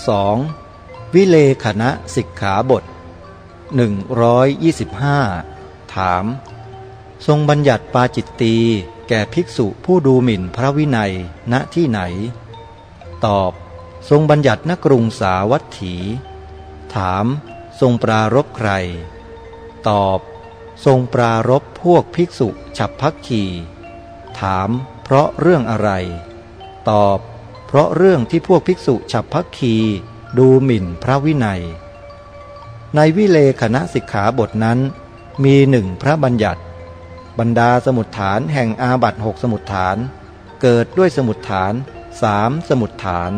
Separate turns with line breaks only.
2. วิเลขณะสิกขาบท 125 ถาม ทรงบัญญัติปาจิตตีแก่ภิกษุผู้ดูหมิ่นพระวินัยณที่ไหน ตอบ ทรงบัญญัติณกรุงสาวัตถี ถาม ทรงปรารบใคร ตอบ ทรงปรารบพวกภิกษุฉับพักขีถาม เพราะเรื่องอะไร ตอบ เพราะเรื่องที่พวกภิกษุฉับพักคีดูหมิ่นพระวินัย ในวิเลขณะสิกขาบทนั้น มีหนึ่งพระบัญญัติ บรรดาสมุดฐานแห่งอาบัตหกสมุดฐาน เกิดด้วยสมุดฐานสามสมุดฐาน